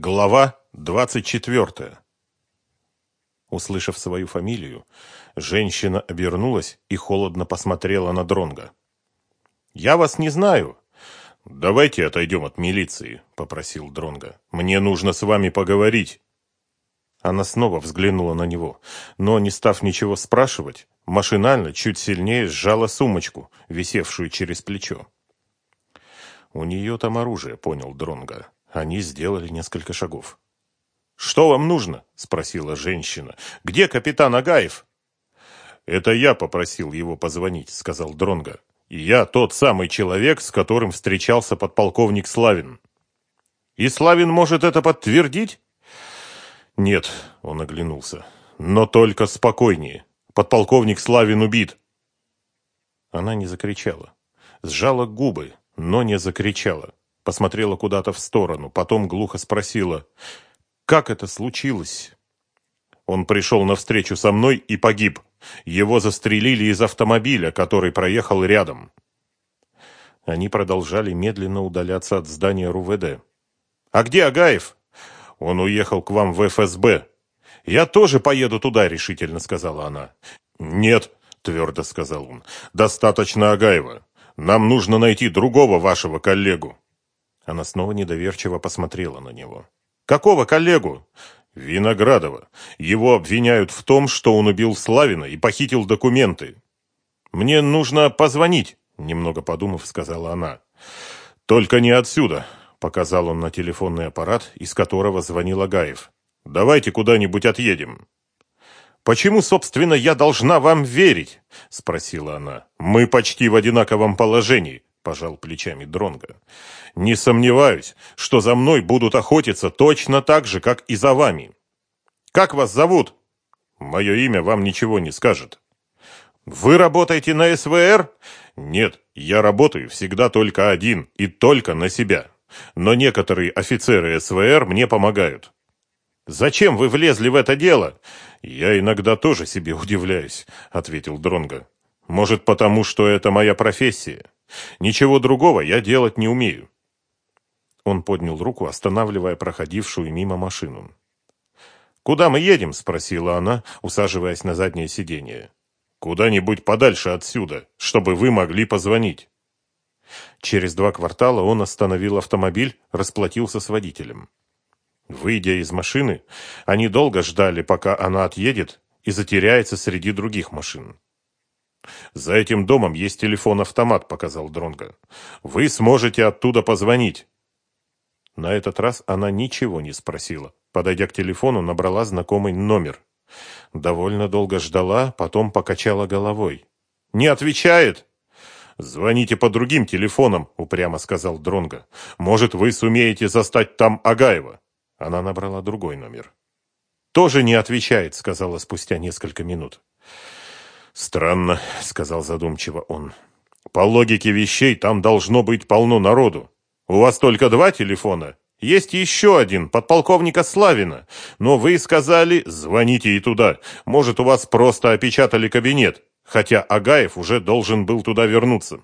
Глава двадцать четвертая. Услышав свою фамилию, женщина обернулась и холодно посмотрела на Дронга. «Я вас не знаю». «Давайте отойдем от милиции», — попросил Дронга. «Мне нужно с вами поговорить». Она снова взглянула на него, но, не став ничего спрашивать, машинально чуть сильнее сжала сумочку, висевшую через плечо. «У нее там оружие», — понял Дронга. Они сделали несколько шагов. «Что вам нужно?» – спросила женщина. «Где капитан Агаев?» «Это я попросил его позвонить», – сказал Дронга. «Я тот самый человек, с которым встречался подполковник Славин». «И Славин может это подтвердить?» «Нет», – он оглянулся. «Но только спокойнее. Подполковник Славин убит». Она не закричала. Сжала губы, но не закричала посмотрела куда-то в сторону, потом глухо спросила, «Как это случилось?» Он пришел навстречу со мной и погиб. Его застрелили из автомобиля, который проехал рядом. Они продолжали медленно удаляться от здания РУВД. «А где Агаев?» «Он уехал к вам в ФСБ». «Я тоже поеду туда», — решительно сказала она. «Нет», — твердо сказал он, — «достаточно Агаева. Нам нужно найти другого вашего коллегу». Она снова недоверчиво посмотрела на него. «Какого коллегу?» «Виноградова. Его обвиняют в том, что он убил Славина и похитил документы». «Мне нужно позвонить», — немного подумав, сказала она. «Только не отсюда», — показал он на телефонный аппарат, из которого звонил Агаев. «Давайте куда-нибудь отъедем». «Почему, собственно, я должна вам верить?» — спросила она. «Мы почти в одинаковом положении пожал плечами Дронга. Не сомневаюсь, что за мной будут охотиться точно так же, как и за вами. Как вас зовут? Мое имя вам ничего не скажет. Вы работаете на СВР? Нет, я работаю всегда только один и только на себя. Но некоторые офицеры СВР мне помогают. Зачем вы влезли в это дело? Я иногда тоже себе удивляюсь, ответил Дронга. Может, потому что это моя профессия. Ничего другого я делать не умею. Он поднял руку, останавливая проходившую мимо машину. «Куда мы едем?» – спросила она, усаживаясь на заднее сиденье. «Куда-нибудь подальше отсюда, чтобы вы могли позвонить». Через два квартала он остановил автомобиль, расплатился с водителем. Выйдя из машины, они долго ждали, пока она отъедет и затеряется среди других машин. «За этим домом есть телефон-автомат», — показал Дронго. «Вы сможете оттуда позвонить». На этот раз она ничего не спросила. Подойдя к телефону, набрала знакомый номер. Довольно долго ждала, потом покачала головой. «Не отвечает!» «Звоните по другим телефонам», — упрямо сказал Дронго. «Может, вы сумеете застать там Агаева?» Она набрала другой номер. «Тоже не отвечает», — сказала спустя несколько минут. «Странно», — сказал задумчиво он. «По логике вещей там должно быть полно народу. У вас только два телефона? Есть еще один, подполковника Славина. Но вы сказали, звоните и туда. Может, у вас просто опечатали кабинет, хотя Агаев уже должен был туда вернуться».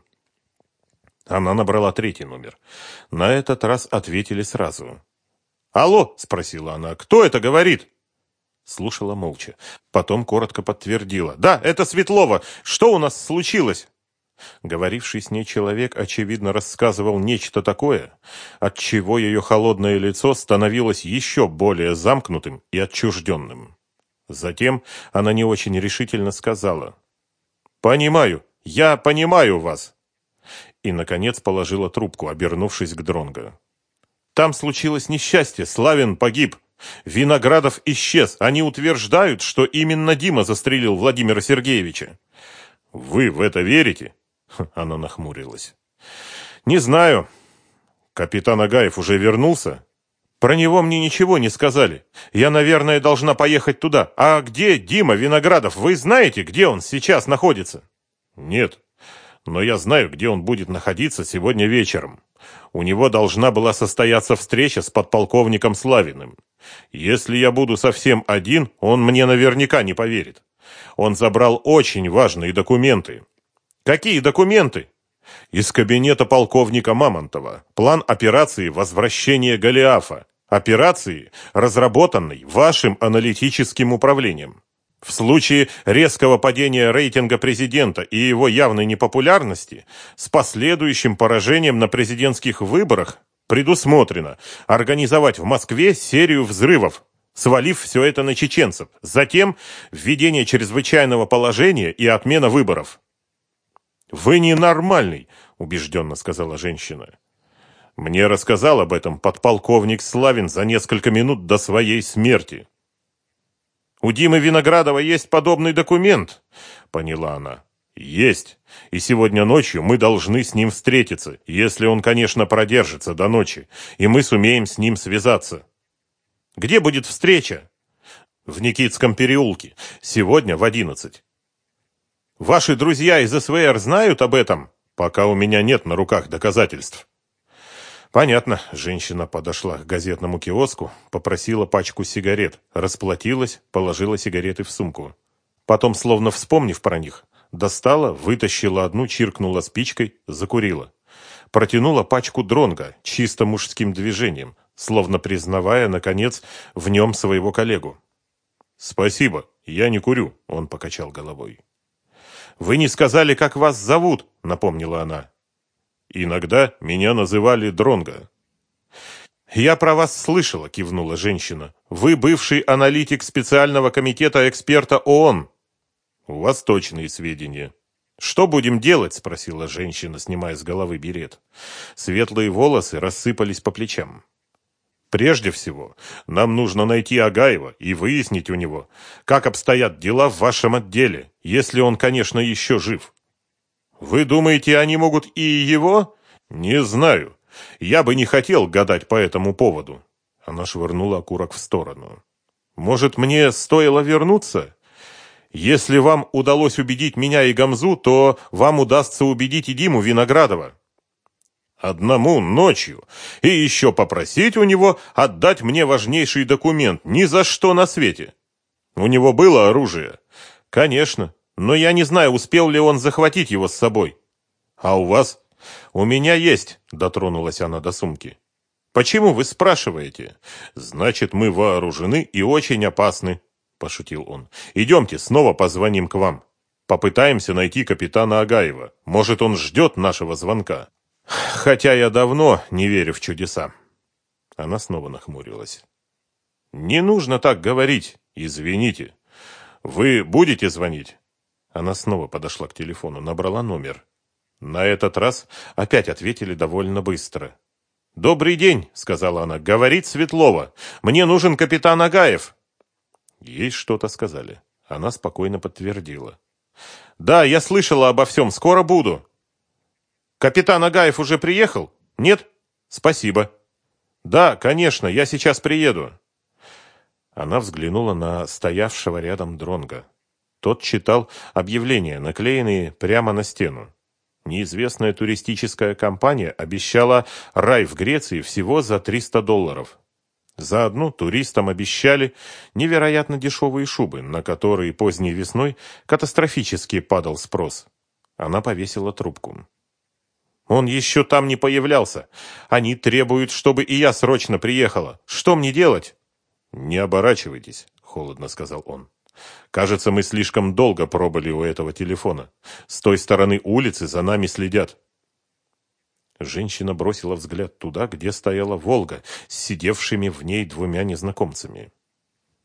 Она набрала третий номер. На этот раз ответили сразу. «Алло?» – спросила она. «Кто это говорит?» Слушала молча. Потом коротко подтвердила. «Да, это Светлова. Что у нас случилось?» Говоривший с ней человек, очевидно, рассказывал нечто такое, от чего ее холодное лицо становилось еще более замкнутым и отчужденным. Затем она не очень решительно сказала. «Понимаю, я понимаю вас!» И, наконец, положила трубку, обернувшись к Дронго. «Там случилось несчастье, Славин погиб!» Виноградов исчез. Они утверждают, что именно Дима застрелил Владимира Сергеевича. Вы в это верите? Она нахмурилась. Не знаю. Капитан Агаев уже вернулся? Про него мне ничего не сказали. Я, наверное, должна поехать туда. А где Дима Виноградов? Вы знаете, где он сейчас находится? Нет. Но я знаю, где он будет находиться сегодня вечером. У него должна была состояться встреча с подполковником Славиным. Если я буду совсем один, он мне наверняка не поверит. Он забрал очень важные документы. Какие документы? Из кабинета полковника Мамонтова. План операции возвращения Голиафа. Операции, разработанной вашим аналитическим управлением. В случае резкого падения рейтинга президента и его явной непопулярности с последующим поражением на президентских выборах предусмотрено организовать в Москве серию взрывов, свалив все это на чеченцев. Затем введение чрезвычайного положения и отмена выборов. «Вы ненормальный», – убежденно сказала женщина. Мне рассказал об этом подполковник Славин за несколько минут до своей смерти. У Димы Виноградова есть подобный документ, поняла она. Есть. И сегодня ночью мы должны с ним встретиться, если он, конечно, продержится до ночи, и мы сумеем с ним связаться. Где будет встреча? В Никитском переулке. Сегодня в одиннадцать. Ваши друзья из СВР знают об этом? Пока у меня нет на руках доказательств. Понятно. Женщина подошла к газетному киоску, попросила пачку сигарет, расплатилась, положила сигареты в сумку. Потом, словно вспомнив про них, достала, вытащила одну, чиркнула спичкой, закурила. Протянула пачку дронга чисто мужским движением, словно признавая, наконец, в нем своего коллегу. «Спасибо, я не курю», — он покачал головой. «Вы не сказали, как вас зовут», — напомнила она. Иногда меня называли Дронго. «Я про вас слышала», – кивнула женщина. «Вы бывший аналитик специального комитета эксперта ООН». «У вас точные сведения». «Что будем делать?» – спросила женщина, снимая с головы берет. Светлые волосы рассыпались по плечам. «Прежде всего, нам нужно найти Агаева и выяснить у него, как обстоят дела в вашем отделе, если он, конечно, еще жив. Вы думаете, они могут и его? Не знаю. Я бы не хотел гадать по этому поводу. Она швырнула окурок в сторону. Может, мне стоило вернуться? Если вам удалось убедить меня и Гамзу, то вам удастся убедить и Диму Виноградова. Одному ночью. И еще попросить у него отдать мне важнейший документ. Ни за что на свете. У него было оружие? Конечно. Но я не знаю, успел ли он захватить его с собой. А у вас? У меня есть, дотронулась она до сумки. Почему вы спрашиваете? Значит, мы вооружены и очень опасны, пошутил он. Идемте, снова позвоним к вам. Попытаемся найти капитана Агаева. Может, он ждет нашего звонка. Хотя я давно не верю в чудеса. Она снова нахмурилась. Не нужно так говорить. Извините. Вы будете звонить? Она снова подошла к телефону, набрала номер. На этот раз опять ответили довольно быстро. «Добрый день», — сказала она, — «говорит Светлова. Мне нужен капитан Агаев». Ей что-то сказали. Она спокойно подтвердила. «Да, я слышала обо всем. Скоро буду». «Капитан Агаев уже приехал? Нет? Спасибо». «Да, конечно, я сейчас приеду». Она взглянула на стоявшего рядом Дронга. Тот читал объявления, наклеенные прямо на стену. Неизвестная туристическая компания обещала рай в Греции всего за 300 долларов. Заодно туристам обещали невероятно дешевые шубы, на которые поздней весной катастрофически падал спрос. Она повесила трубку. «Он еще там не появлялся. Они требуют, чтобы и я срочно приехала. Что мне делать?» «Не оборачивайтесь», — холодно сказал он. Кажется, мы слишком долго пробыли у этого телефона. С той стороны улицы за нами следят. Женщина бросила взгляд туда, где стояла «Волга» с сидевшими в ней двумя незнакомцами.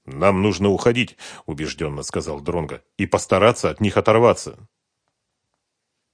«Нам нужно уходить», — убежденно сказал Дронго, — «и постараться от них оторваться».